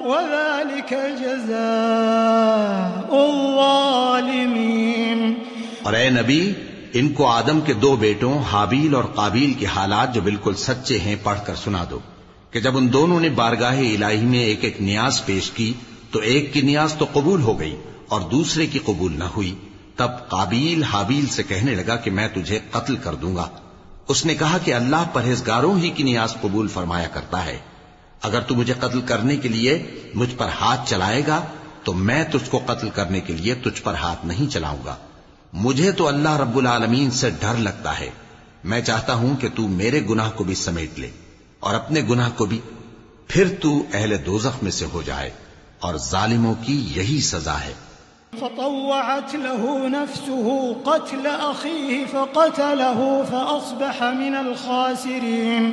وذلك جزاء الظالمين. اور اے نبی، ان کو آدم کے دو بیٹوں، حابیل اور قابیل کے حالات جو بالکل سچے ہیں، پڑھ کر سنا دو کہ جب ان دونوں نے بارگاہ الہی میں ایک ایک نیاز پیش کی، تو ایک کی نیاز تو قبول ہو گئی اور دوسرے کی قبول نہ ہوئی۔ تب قابیل، حابیل سے کہنے لگا کہ میں تجھے قتل کر دوں گا۔ اس نے کہا کہ اللہ پرہیزگاروں ہی کی نیاز قبول فرمایا کرتا ہے۔ اگر تو مجھے قتل کرنے کے لیے مجھ پر ہاتھ چلائے گا، تو میں تجھ کو قتل کرنے کے لیے تجھ پر ہاتھ نہیں چلاؤں گا۔ مجھے تو اللہ رب العالمین سے ڈر لگتا ہے۔ میں چاہتا ہوں کہ تو میرے گناہ کو بھی سمیٹ لے اور اپنے گناہ کو بھی، پھر تو اہل دوزخ میں سے ہو جائے اور ظالموں کی یہی سزا ہے۔ فطوعت له نفسه قتل أخيه فقتله فأصبح من الخاسرين۔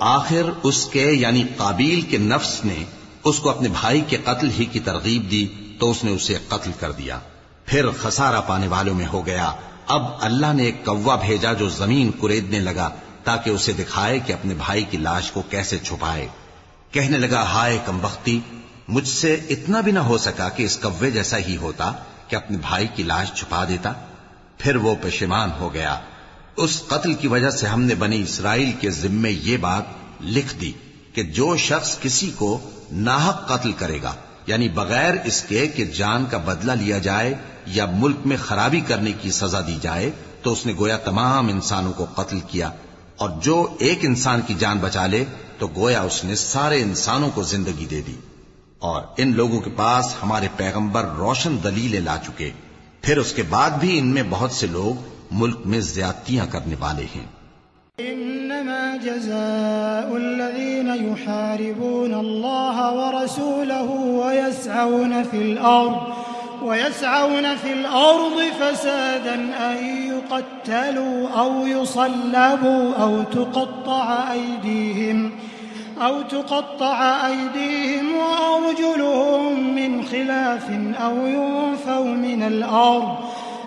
آخر اس کے یعنی قابیل کے نفس نے اس کو اپنے بھائی کے قتل ہی کی ترغیب دی تو اس نے اسے قتل کر دیا۔ پھر خسارہ پانے والوں میں ہو گیا۔ اب اللہ نے ایک کوا بھیجا جو زمین کریدنے لگا تاکہ اسے دکھائے کہ اپنے بھائی کی لاش کو کیسے چھپائے۔ کہنے لگا، ہائے کم بختی، مجھ سے اتنا بھی نہ ہو سکا کہ اس کوے جیسا ہی ہوتا کہ اپنے بھائی کی لاش چھپا دیتا۔ پھر وہ پشیمان ہو گیا۔ اس قتل کی وجہ سے ہم نے بنی اسرائیل کے ذمے یہ بات لکھ دی کہ جو شخص کسی کو ناحق قتل کرے گا یعنی بغیر اس کے کہ جان کا بدلہ لیا جائے یا ملک میں خرابی کرنے کی سزا دی جائے، تو اس نے گویا تمام انسانوں کو قتل کیا۔ اور جو ایک انسان کی جان بچا لے، تو گویا اس نے سارے انسانوں کو زندگی دے دی۔ اور ان لوگوں کے پاس ہمارے پیغمبر روشن دلیلیں لا چکے۔ پھر اس کے بعد بھی ان میں بہت سے لوگ ملک میں زیادتیاں کرنے والے ہیں۔ إنما جزاء الذين يحاربون الله ورسوله ويسعون في الأرض ويسعون في الأرض فسادا أن يقتلوا أو يصلبوا أو تقطع أيديهم أو تقطع أيديهم وأرجلهم من خلاف أو ينفوا من الأرض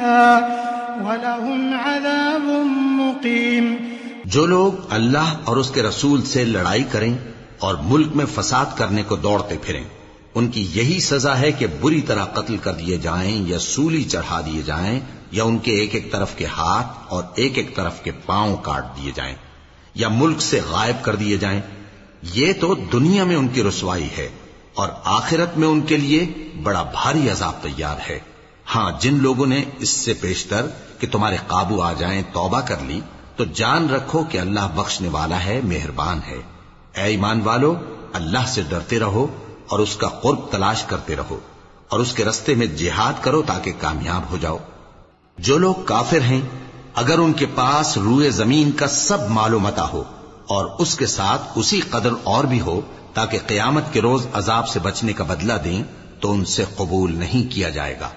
ولهم عذاب مقيم. جو لوگ اللہ اور اس کے رسول سے لڑائی کریں اور ملک میں فساد کرنے کو دوڑتے پھریں، ان کی یہی سزا ہے کہ بری طرح قتل کر دیے جائیں یا سولی چڑھا دیے جائیں یا ان کے ایک ایک طرف کے ہاتھ اور ایک ایک طرف کے پاؤں کاٹ دیے جائیں یا ملک سے غائب کر دیے جائیں۔ یہ تو دنیا میں ان کی رسوائی ہے اور آخرت میں ان کے لیے بڑا بھاری عذاب تیار ہے۔ ہاں جن لوگوں نے اس سے پیشتر کہ تمہارے قابو آ جائیں، توبہ کر لی، تو جان رکھو کہ اللہ بخشنے والا ہے، مہربان ہے۔ اے ایمان والو، اللہ سے ڈرتے رہو اور اس کا قرب تلاش کرتے رہو اور اس کے رستے میں جہاد کرو تاکہ کامیاب ہو جاؤ۔ جو لوگ کافر ہیں، اگر ان کے پاس روئے زمین کا سب معلومتا ہو اور اس کے ساتھ اسی قدر اور بھی ہو تاکہ قیامت کے روز عذاب سے بچنے کا بدلہ دیں، تو ان سے قبول نہیں کیا جائے گا۔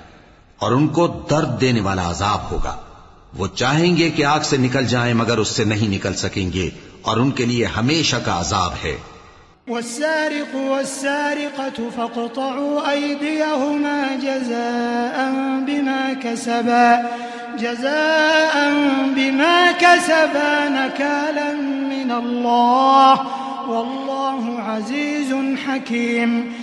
اور ان کو درد دینے والا عذاب ہوگا۔ وہ چاہیں گے کہ آگ سے نکل جائیں مگر اس سے نہیں نکل سکیں گے اور ان کے لیے ہمیشہ کا عذاب ہے۔ والسارق والسارقة فاقطعوا أيديهما جزاء بما كسبا، جزاء بما كسبا نكالا من الله، والله عزيز حكيم۔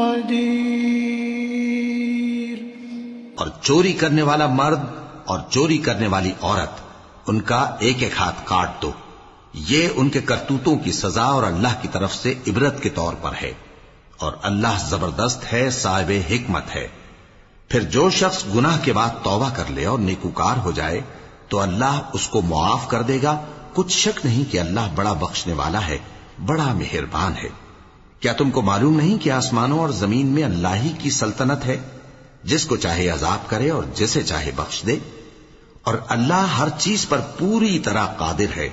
قدير اور چوری کرنے والا مرد اور چوری کرنے والی عورت، ان کا ایک ایک ہاتھ کاٹ دو۔ یہ ان کے کرتوتوں کی سزا اور اللہ کی طرف سے عبرت کے طور پر ہے۔ اور اللہ زبردست ہے، صاحب حکمت ہے۔ پھر جو شخص گناہ کے بعد توبہ کر لے اور نیکوکار ہو جائے، تو اللہ اس کو معاف کر دے گا۔ کچھ شک نہیں کہ اللہ بڑا بخشنے والا ہے، بڑا مہربان ہے۔ کیا تم کو معلوم نہیں کہ آسمانوں اور زمین میں اللہ ہی کی سلطنت ہے؟ جس کو چاہے عذاب کرے اور جسے چاہے بخش دے۔ اور اللہ ہر چیز پر پوری طرح قادر ہے۔